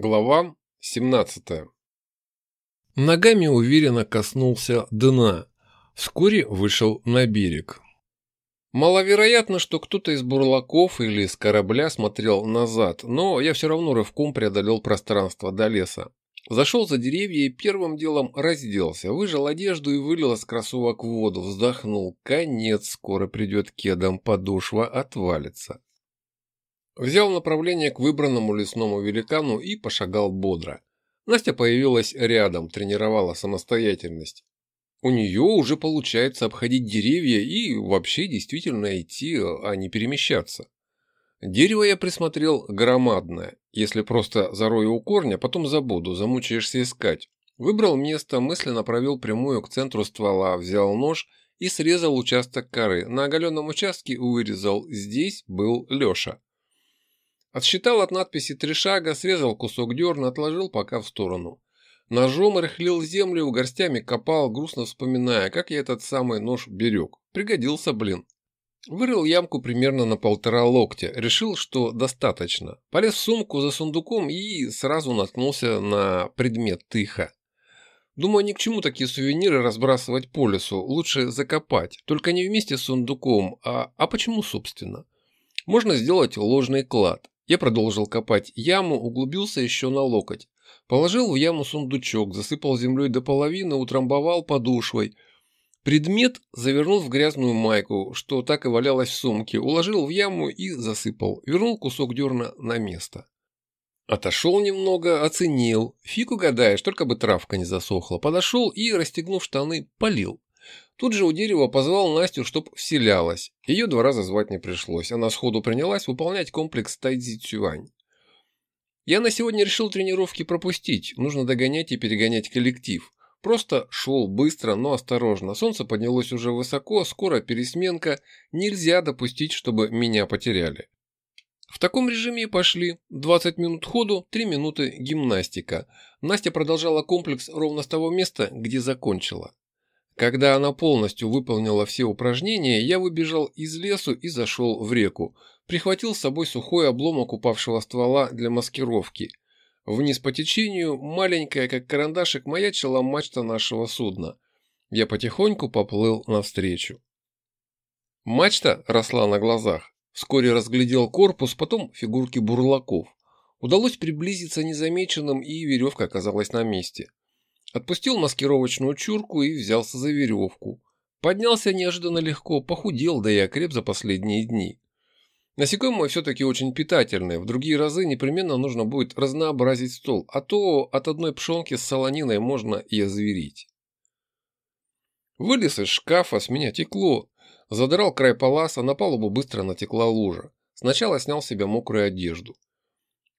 Глава 17 Ногами уверенно коснулся дна. Вскоре вышел на берег. Маловероятно, что кто-то из бурлаков или с корабля смотрел назад, но я все равно рывком преодолел пространство до леса. Зашел за деревья и первым делом разделся, выжал одежду и вылил из кроссовок воду, вздохнул. Конец, скоро придет кедом, подошва отвалится. Взял направление к выбранному лесному великану и пошагал бодро. Настя появилась рядом, тренировала самостоятельность. У нее уже получается обходить деревья и вообще действительно идти, а не перемещаться. Дерево я присмотрел громадное. Если просто зарою у корня, потом забуду, замучаешься искать. Выбрал место, мысленно провел прямую к центру ствола, взял нож и срезал участок коры. На оголенном участке вырезал. Здесь был Леша. Отсчитал от надписи три шага, срезал кусок дерна, отложил пока в сторону. Ножом рыхлил землю, горстями копал, грустно вспоминая, как я этот самый нож берег. Пригодился, блин. Вырыл ямку примерно на полтора локтя, решил, что достаточно. Полез в сумку за сундуком и сразу наткнулся на предмет тыха. Думаю, ни к чему такие сувениры разбрасывать по лесу, лучше закопать, только не вместе с сундуком, а, а почему собственно? Можно сделать ложный клад. Я продолжил копать яму, углубился еще на локоть. Положил в яму сундучок, засыпал землей до половины, утрамбовал подушвой. Предмет завернул в грязную майку, что так и валялось в сумке, уложил в яму и засыпал. Вернул кусок дерна на место. Отошел немного, оценил. Фиг угадаешь, только бы травка не засохла. Подошел и, расстегнув штаны, полил. Тут же у дерева позвал Настю, чтоб вселялась. Ее два раза звать не пришлось. Она сходу принялась выполнять комплекс Тайцзи Цюань. Я на сегодня решил тренировки пропустить. Нужно догонять и перегонять коллектив. Просто шел быстро, но осторожно. Солнце поднялось уже высоко, скоро пересменка. Нельзя допустить, чтобы меня потеряли. В таком режиме и пошли. 20 минут ходу, 3 минуты гимнастика. Настя продолжала комплекс ровно с того места, где закончила. Когда она полностью выполнила все упражнения, я выбежал из лесу и зашел в реку. Прихватил с собой сухой обломок упавшего ствола для маскировки. Вниз по течению, маленькая, как карандашик, маячила мачта нашего судна. Я потихоньку поплыл навстречу. Мачта росла на глазах. Вскоре разглядел корпус, потом фигурки бурлаков. Удалось приблизиться незамеченным, и веревка оказалась на месте. Отпустил маскировочную чурку и взялся за веревку. Поднялся неожиданно легко, похудел, да и окреп за последние дни. Насекомые все-таки очень питательные, в другие разы непременно нужно будет разнообразить стол, а то от одной пшенки с солониной можно и озверить. Вылез из шкафа, с меня текло. Задрал край паласа, на палубу быстро натекла лужа. Сначала снял себе мокрую одежду.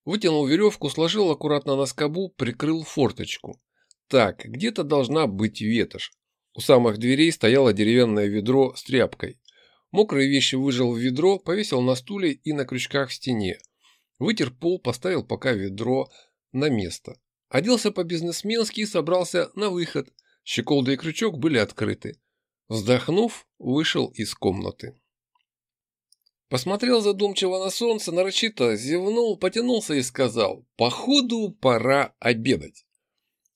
Вытянул веревку, сложил аккуратно на скобу, прикрыл форточку. Так, где-то должна быть ветошь. У самых дверей стояло деревянное ведро с тряпкой. Мокрые вещи выжил в ведро, повесил на стуле и на крючках в стене. Вытер пол, поставил пока ведро на место. Оделся по-бизнесменски и собрался на выход. Щеколда и крючок были открыты. Вздохнув, вышел из комнаты. Посмотрел задумчиво на солнце, нарочито зевнул, потянулся и сказал, «Походу, пора обедать».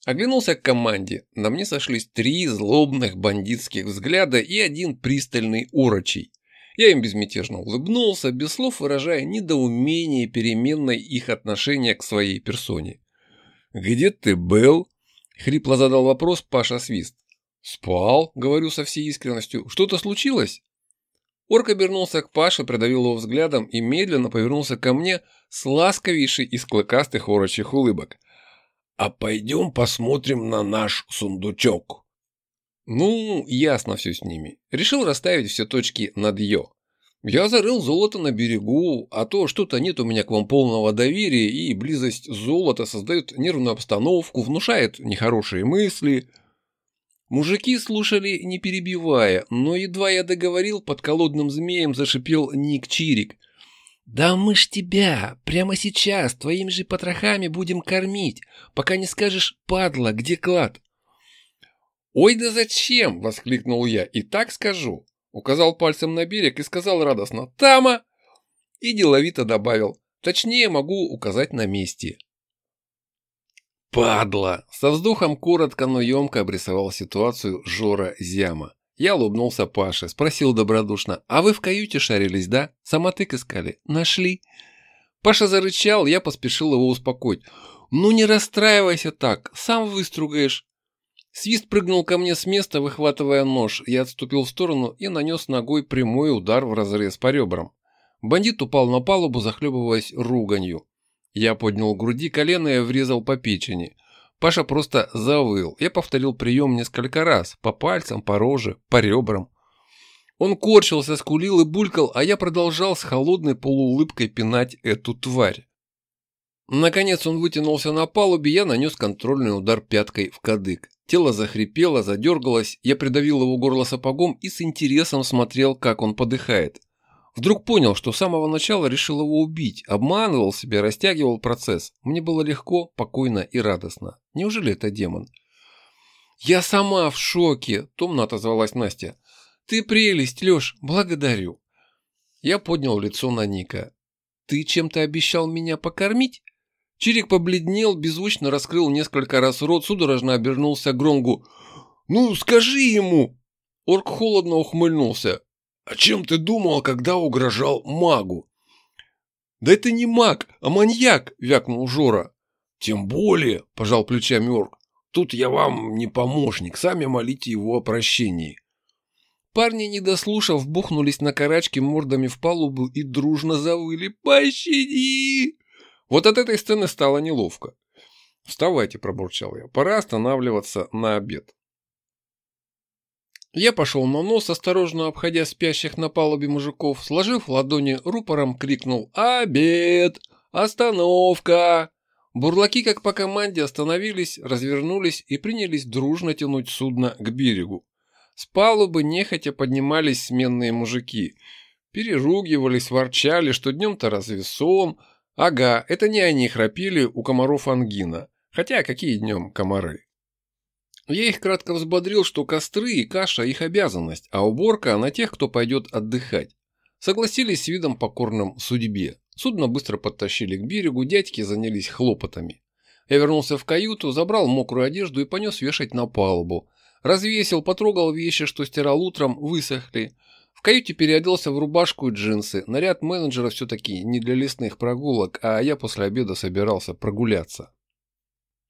Оглянулся к команде. На мне сошлись три злобных бандитских взгляда и один пристальный урочий. Я им безмятежно улыбнулся, без слов выражая недоумение переменной их отношения к своей персоне. «Где ты был?» — хрипло задал вопрос Паша Свист. «Спал», — говорю со всей искренностью. «Что-то случилось?» Орк обернулся к Паше, придавил его взглядом и медленно повернулся ко мне с ласковейшей из клыкастых орочих улыбок. А пойдем посмотрим на наш сундучок. Ну, ясно все с ними. Решил расставить все точки над «ё». Я зарыл золото на берегу, а то что-то нет у меня к вам полного доверия, и близость золота создает нервную обстановку, внушает нехорошие мысли. Мужики слушали, не перебивая, но едва я договорил, под колодным змеем зашипел Ник Чирик – «Да мы ж тебя прямо сейчас твоими же потрохами будем кормить, пока не скажешь, падла, где клад?» «Ой, да зачем?» — воскликнул я. «И так скажу». Указал пальцем на берег и сказал радостно «Тама!» И деловито добавил «Точнее могу указать на месте». «Падла!» Со вздохом коротко, но емко обрисовал ситуацию Жора Зяма. Я улыбнулся Паше, спросил добродушно, «А вы в каюте шарились, да? Самотык искали? Нашли?» Паша зарычал, я поспешил его успокоить. «Ну не расстраивайся так, сам выстругаешь». Свист прыгнул ко мне с места, выхватывая нож. Я отступил в сторону и нанес ногой прямой удар в разрез по ребрам. Бандит упал на палубу, захлебываясь руганью. Я поднял груди колено и врезал по печени. Паша просто завыл. Я повторил прием несколько раз. По пальцам, по роже, по ребрам. Он корчился, скулил и булькал, а я продолжал с холодной полуулыбкой пинать эту тварь. Наконец он вытянулся на палубе, я нанес контрольный удар пяткой в кадык. Тело захрипело, задергалось, я придавил его горло сапогом и с интересом смотрел, как он подыхает. Вдруг понял, что с самого начала решил его убить, обманывал себя, растягивал процесс. Мне было легко, покойно и радостно. Неужели это демон? «Я сама в шоке», – томно отозвалась Настя. «Ты прелесть, Леш, благодарю». Я поднял лицо на Ника. «Ты чем-то обещал меня покормить?» Чирик побледнел, беззвучно раскрыл несколько раз рот, судорожно обернулся к Гронгу. «Ну, скажи ему!» Орк холодно ухмыльнулся. «О чем ты думал, когда угрожал магу?» «Да это не маг, а маньяк!» – вякнул Жора. «Тем более!» – пожал плечами орк. «Тут я вам не помощник, сами молите его о прощении». Парни, не дослушав, бухнулись на карачки мордами в палубу и дружно завыли «Пощади!». Вот от этой сцены стало неловко. «Вставайте», – пробурчал я, – «пора останавливаться на обед». Я пошел на нос, осторожно обходя спящих на палубе мужиков, сложив ладони рупором, крикнул «Обед! Остановка!». Бурлаки, как по команде, остановились, развернулись и принялись дружно тянуть судно к берегу. С палубы нехотя поднимались сменные мужики. Переругивались, ворчали, что днем-то разве сон. Ага, это не они храпели у комаров ангина. Хотя какие днем комары? Я их кратко взбодрил, что костры и каша – их обязанность, а уборка – на тех, кто пойдет отдыхать. Согласились с видом покорным судьбе. Судно быстро подтащили к берегу, дядьки занялись хлопотами. Я вернулся в каюту, забрал мокрую одежду и понес вешать на палубу. Развесил, потрогал вещи, что стирал утром, высохли. В каюте переоделся в рубашку и джинсы. Наряд менеджера все-таки не для лесных прогулок, а я после обеда собирался прогуляться.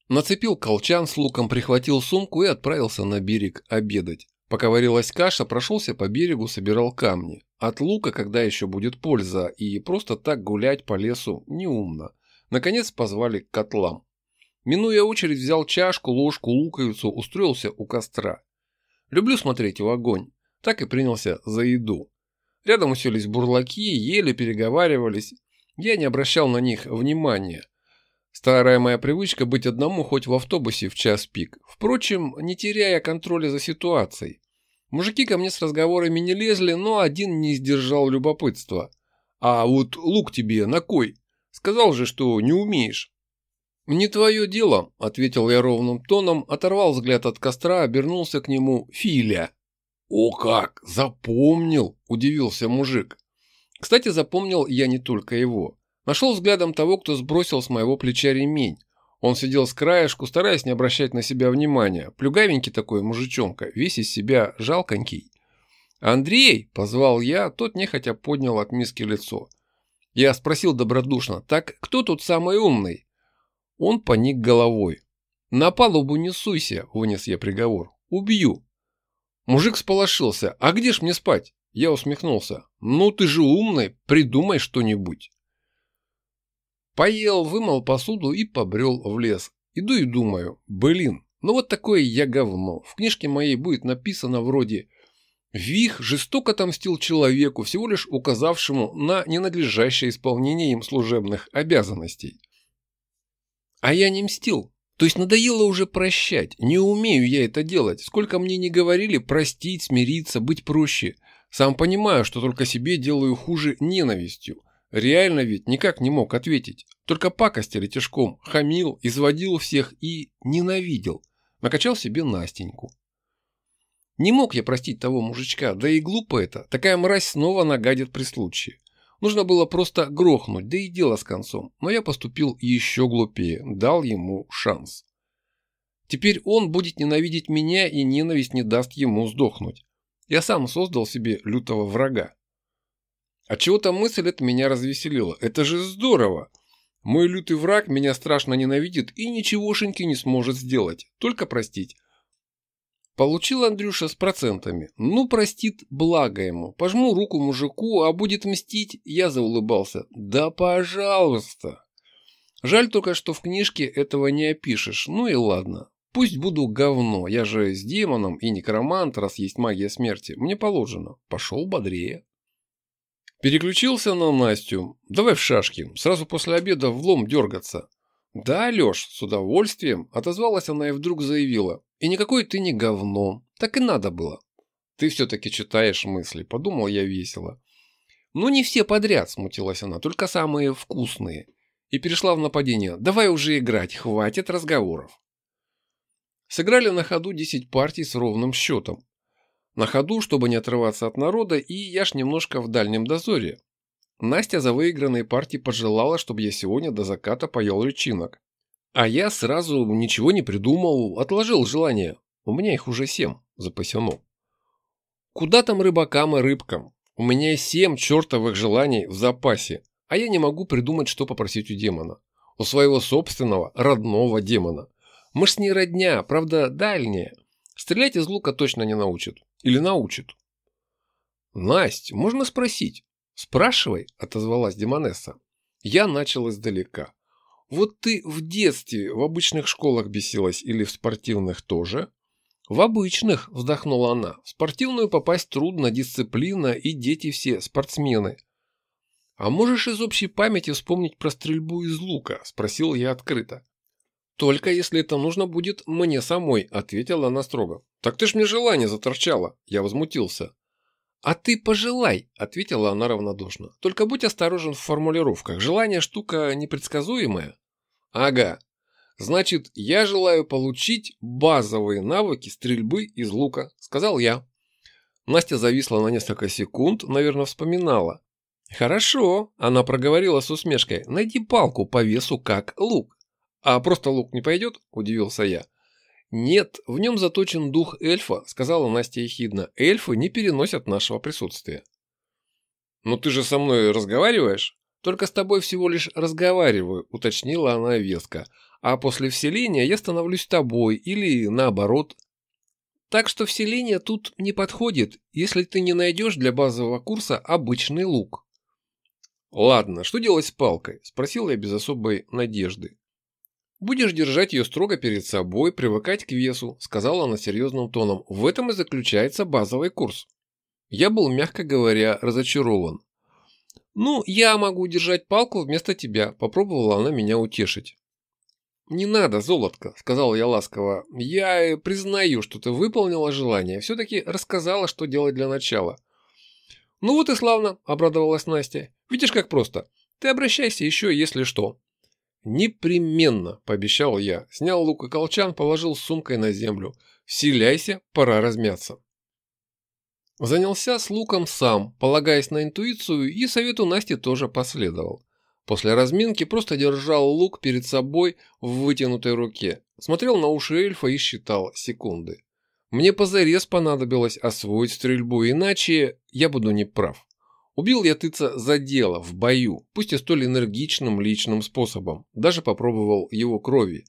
Нацепил колчан с луком, прихватил сумку и отправился на берег обедать. Пока варилась каша, прошелся по берегу, собирал камни. От лука, когда еще будет польза, и просто так гулять по лесу неумно. Наконец позвали к котлам. Минуя очередь, взял чашку, ложку, луковицу, устроился у костра. Люблю смотреть в огонь. Так и принялся за еду. Рядом уселись бурлаки, ели, переговаривались. Я не обращал на них внимания. Старая моя привычка быть одному хоть в автобусе в час пик. Впрочем, не теряя контроля за ситуацией. Мужики ко мне с разговорами не лезли, но один не сдержал любопытства. «А вот лук тебе на кой? Сказал же, что не умеешь». «Не твое дело», — ответил я ровным тоном, оторвал взгляд от костра, обернулся к нему Филя. «О как! Запомнил!» – удивился мужик. Кстати, запомнил я не только его. Нашел взглядом того, кто сбросил с моего плеча ремень. Он сидел с краешку, стараясь не обращать на себя внимания. Плюгавенький такой мужичонка, весь из себя жалконький. «Андрей!» – позвал я, тот нехотя поднял от миски лицо. Я спросил добродушно, так кто тут самый умный? Он поник головой. «На палубу не суйся», – вынес я приговор. «Убью». Мужик сполошился. «А где ж мне спать?» Я усмехнулся. «Ну ты же умный, придумай что-нибудь». Поел, вымыл посуду и побрел в лес. Иду и думаю, блин, ну вот такое я говно. В книжке моей будет написано вроде «Вих жестоко отомстил человеку, всего лишь указавшему на ненадлежащее исполнение им служебных обязанностей». А я не мстил. То есть надоело уже прощать. Не умею я это делать. Сколько мне не говорили простить, смириться, быть проще. Сам понимаю, что только себе делаю хуже ненавистью. Реально ведь никак не мог ответить. Только пакостили тяжком, хамил, изводил всех и ненавидел. Накачал себе Настеньку. Не мог я простить того мужичка, да и глупо это. Такая мразь снова нагадит при случае. Нужно было просто грохнуть, да и дело с концом. Но я поступил еще глупее, дал ему шанс. Теперь он будет ненавидеть меня, и ненависть не даст ему сдохнуть. Я сам создал себе лютого врага. А чего-то мысль эта меня развеселила. Это же здорово! Мой лютый враг меня страшно ненавидит и ничегошеньки не сможет сделать, только простить. Получил Андрюша с процентами. Ну, простит, благо ему. Пожму руку мужику, а будет мстить, я заулыбался. Да пожалуйста. Жаль только, что в книжке этого не опишешь. Ну и ладно. Пусть буду говно. Я же с демоном и некромант, раз есть магия смерти. Мне положено. Пошел бодрее. Переключился на Настю. Давай в шашки. Сразу после обеда в лом дергаться. Да, Леш, с удовольствием. Отозвалась она и вдруг заявила. И никакой ты не говно. Так и надо было. Ты все-таки читаешь мысли, подумал я весело. Ну не все подряд, смутилась она, только самые вкусные. И перешла в нападение. Давай уже играть, хватит разговоров. Сыграли на ходу 10 партий с ровным счетом. На ходу, чтобы не отрываться от народа, и я ж немножко в дальнем дозоре. Настя за выигранные партии пожелала, чтобы я сегодня до заката поел личинок. А я сразу ничего не придумал, отложил желание. У меня их уже семь запасено. Куда там рыбакам и рыбкам? У меня семь чертовых желаний в запасе, а я не могу придумать, что попросить у демона. У своего собственного, родного демона. Мы ж с ней родня, правда, дальняя. Стрелять из лука точно не научит. Или научит. Насть, можно спросить? Спрашивай, отозвалась Демонесса. Я начал издалека. Вот ты в детстве в обычных школах бесилась или в спортивных тоже? В обычных, вздохнула она. В спортивную попасть трудно, дисциплина и дети все спортсмены. А можешь из общей памяти вспомнить про стрельбу из лука? Спросил я открыто. Только если это нужно будет мне самой, ответила она строго. Так ты ж мне желание заторчала. Я возмутился. «А ты пожелай», – ответила она равнодушно. «Только будь осторожен в формулировках. Желание – штука непредсказуемая». Ага. Значит, я желаю получить базовые навыки стрельбы из лука, сказал я. Настя зависла на несколько секунд, наверное, вспоминала. Хорошо, она проговорила с усмешкой. Найди палку по весу как лук. А просто лук не пойдет? Удивился я. Нет, в нем заточен дух эльфа, сказала Настя ехидно. Эльфы не переносят нашего присутствия. Но ты же со мной разговариваешь? Только с тобой всего лишь разговариваю, уточнила она веско. А после вселения я становлюсь тобой или наоборот. Так что вселение тут не подходит, если ты не найдешь для базового курса обычный лук. Ладно, что делать с палкой? Спросил я без особой надежды. Будешь держать ее строго перед собой, привыкать к весу, сказала она серьезным тоном. В этом и заключается базовый курс. Я был, мягко говоря, разочарован. «Ну, я могу держать палку вместо тебя», – попробовала она меня утешить. «Не надо, золотко», – сказал я ласково. «Я признаю, что ты выполнила желание. Все-таки рассказала, что делать для начала». «Ну вот и славно», – обрадовалась Настя. «Видишь, как просто. Ты обращайся еще, если что». «Непременно», – пообещал я. Снял лук и колчан, положил сумкой на землю. «Вселяйся, пора размяться». Занялся с луком сам, полагаясь на интуицию, и совету Насти тоже последовал. После разминки просто держал лук перед собой в вытянутой руке, смотрел на уши эльфа и считал секунды. Мне позарез понадобилось освоить стрельбу, иначе я буду неправ. Убил я тыца за дело, в бою, пусть и столь энергичным личным способом, даже попробовал его крови,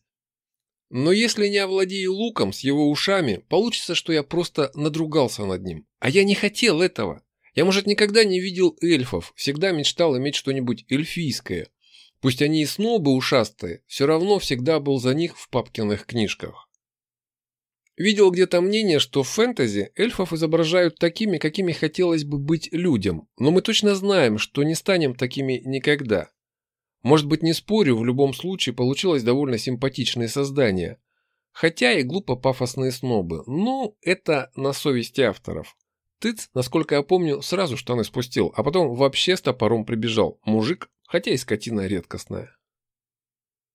но если не овладею луком с его ушами, получится, что я просто надругался над ним. А я не хотел этого. Я, может, никогда не видел эльфов, всегда мечтал иметь что-нибудь эльфийское. Пусть они и снобы ушастые, все равно всегда был за них в папкиных книжках. Видел где-то мнение, что в фэнтези эльфов изображают такими, какими хотелось бы быть людям, но мы точно знаем, что не станем такими никогда. Может быть, не спорю, в любом случае получилось довольно симпатичное создание. Хотя и глупо пафосные снобы. Ну, это на совести авторов. Тыц, насколько я помню, сразу штаны спустил, а потом вообще с топором прибежал. Мужик, хотя и скотина редкостная.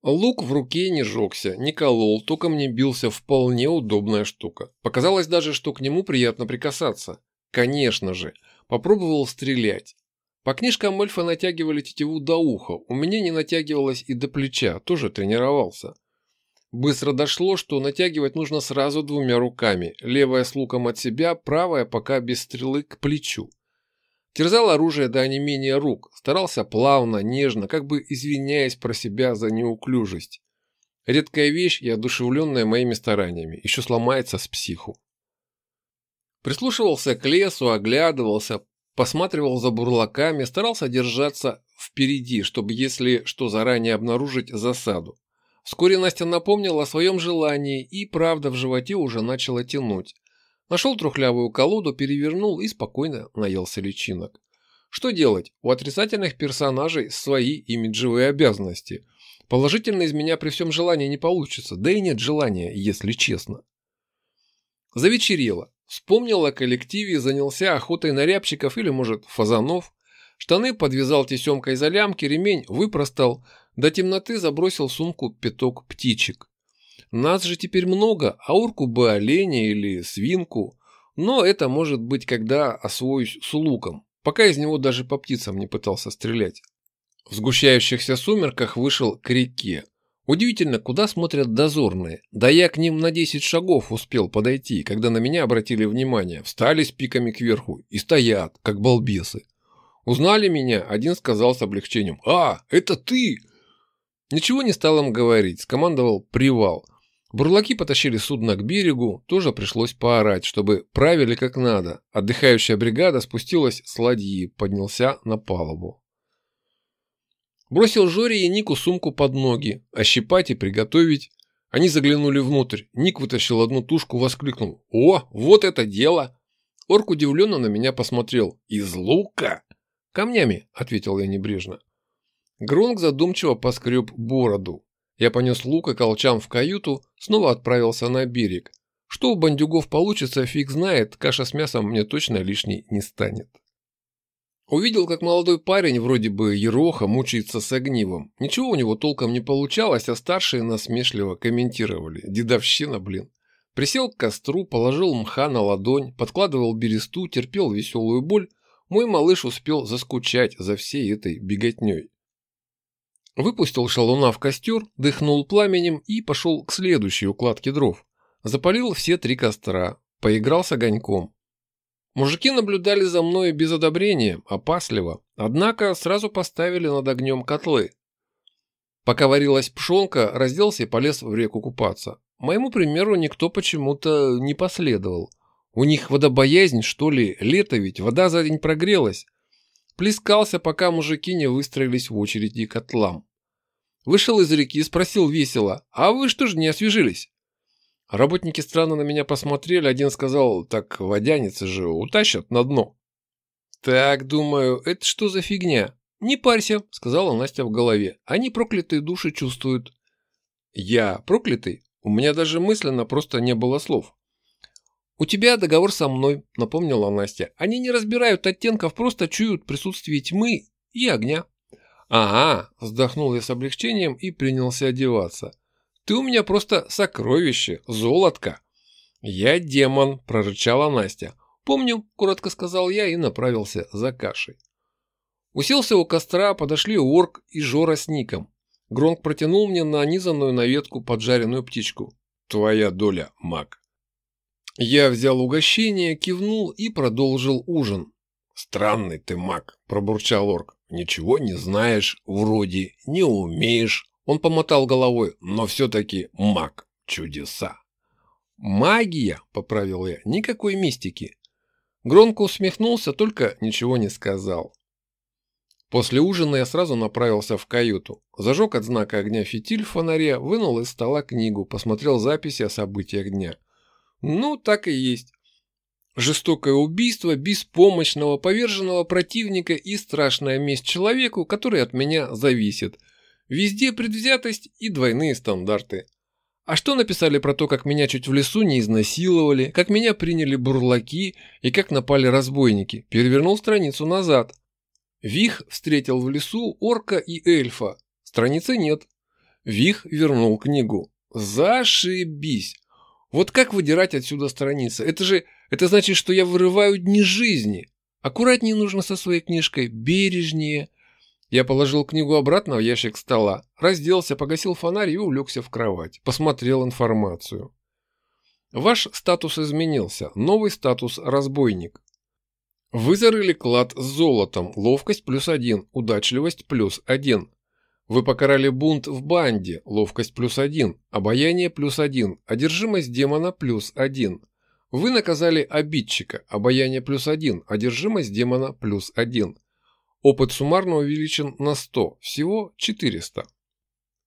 Лук в руке не жегся, не колол, только мне бился вполне удобная штука. Показалось даже, что к нему приятно прикасаться. Конечно же, попробовал стрелять. По книжкам эльфа натягивали тетиву до уха, у меня не натягивалась и до плеча, тоже тренировался. Быстро дошло, что натягивать нужно сразу двумя руками, левая с луком от себя, правая пока без стрелы к плечу. Терзал оружие до онемения рук, старался плавно, нежно, как бы извиняясь про себя за неуклюжесть. Редкая вещь и одушевленная моими стараниями, еще сломается с психу. Прислушивался к лесу, оглядывался, посматривал за бурлаками, старался держаться впереди, чтобы, если что, заранее обнаружить засаду. Вскоре Настя напомнила о своем желании, и правда в животе уже начала тянуть. Нашел трухлявую колоду, перевернул и спокойно наелся личинок. Что делать? У отрицательных персонажей свои имиджевые обязанности. Положительно из меня при всем желании не получится, да и нет желания, если честно. Завечерело. Вспомнил о коллективе, занялся охотой на рябчиков или, может, фазанов. Штаны подвязал тесемкой за лямки, ремень выпростал, до темноты забросил в сумку пяток птичек. Нас же теперь много, а урку бы оленя или свинку. Но это может быть, когда освоюсь с луком, пока из него даже по птицам не пытался стрелять. В сгущающихся сумерках вышел к реке. Удивительно, куда смотрят дозорные. Да я к ним на 10 шагов успел подойти, когда на меня обратили внимание. Встали с пиками кверху и стоят, как балбесы. Узнали меня, один сказал с облегчением. «А, это ты!» Ничего не стал им говорить, скомандовал «привал». Бурлаки потащили судно к берегу, тоже пришлось поорать, чтобы правили как надо. Отдыхающая бригада спустилась с ладьи, поднялся на палубу. Бросил Жоре и Нику сумку под ноги, ощипать и приготовить. Они заглянули внутрь. Ник вытащил одну тушку, воскликнул. «О, вот это дело!» Орк удивленно на меня посмотрел. «Из лука?» «Камнями», — ответил я небрежно. Гронк задумчиво поскреб бороду. Я понес лук и колчан в каюту, снова отправился на берег. Что у бандюгов получится, фиг знает, каша с мясом мне точно лишней не станет. Увидел, как молодой парень, вроде бы ероха, мучается с огнивом. Ничего у него толком не получалось, а старшие насмешливо комментировали. Дедовщина, блин. Присел к костру, положил мха на ладонь, подкладывал бересту, терпел веселую боль. Мой малыш успел заскучать за всей этой беготней. Выпустил шалуна в костер, дыхнул пламенем и пошел к следующей укладке дров. Запалил все три костра, поиграл с огоньком. Мужики наблюдали за мной без одобрения, опасливо, однако сразу поставили над огнем котлы. Пока варилась пшенка, разделся и полез в реку купаться. Моему примеру никто почему-то не последовал. У них водобоязнь, что ли, лето ведь, вода за день прогрелась. Плескался, пока мужики не выстроились в очереди к котлам. Вышел из реки и спросил весело, «А вы что же не освежились?» Работники странно на меня посмотрели, один сказал, «Так водяницы же утащат на дно». «Так, думаю, это что за фигня?» «Не парься», — сказала Настя в голове, «они проклятые души чувствуют». «Я проклятый?» У меня даже мысленно просто не было слов. «У тебя договор со мной», — напомнила Настя. «Они не разбирают оттенков, просто чуют присутствие тьмы и огня». «Ага», – вздохнул я с облегчением и принялся одеваться. «Ты у меня просто сокровище, золотко». «Я демон», – прорычала Настя. «Помню», – коротко сказал я и направился за кашей. Уселся у костра, подошли орк и Жора с Ником. Гронк протянул мне нанизанную на ветку поджаренную птичку. «Твоя доля, маг». Я взял угощение, кивнул и продолжил ужин. «Странный ты маг», – пробурчал орк. Ничего не знаешь, вроде не умеешь. Он помотал головой, но все-таки маг. Чудеса. Магия, поправил я, никакой мистики. Громко усмехнулся, только ничего не сказал. После ужина я сразу направился в каюту. Зажег от знака огня фитиль в фонаре, вынул из стола книгу, посмотрел записи о событиях дня. Ну, так и есть. Жестокое убийство беспомощного, поверженного противника и страшная месть человеку, который от меня зависит. Везде предвзятость и двойные стандарты. А что написали про то, как меня чуть в лесу не изнасиловали, как меня приняли бурлаки и как напали разбойники? Перевернул страницу назад. Вих встретил в лесу орка и эльфа. Страницы нет. Вих вернул книгу. Зашибись! Вот как выдирать отсюда страницы? Это же это значит, что я вырываю дни жизни. Аккуратнее нужно со своей книжкой, бережнее. Я положил книгу обратно в ящик стола, разделся, погасил фонарь и улегся в кровать. Посмотрел информацию. Ваш статус изменился. Новый статус – разбойник. Вы зарыли клад с золотом, ловкость плюс один, удачливость плюс один. Вы покарали бунт в банде, ловкость плюс один, обаяние плюс один, одержимость демона плюс один. Вы наказали обидчика, обаяние плюс один, одержимость демона плюс один. Опыт суммарно увеличен на 100, всего 400.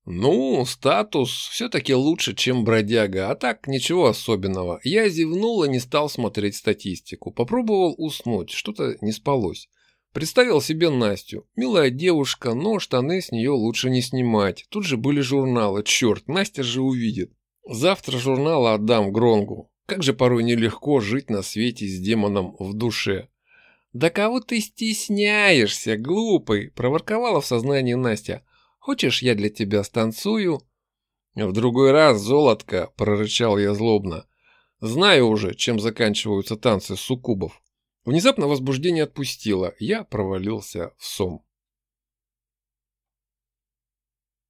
Ну, статус все-таки лучше, чем бродяга, а так ничего особенного. Я зевнул и не стал смотреть статистику. Попробовал уснуть, что-то не спалось. Представил себе Настю. Милая девушка, но штаны с нее лучше не снимать. Тут же были журналы. Черт, Настя же увидит. Завтра журналы отдам Гронгу. Как же порой нелегко жить на свете с демоном в душе. «Да кого ты стесняешься, глупый?» – проворковала в сознании Настя. Хочешь, я для тебя станцую?» «В другой раз, золотко!» – прорычал я злобно. «Знаю уже, чем заканчиваются танцы суккубов». Внезапно возбуждение отпустило, я провалился в сон.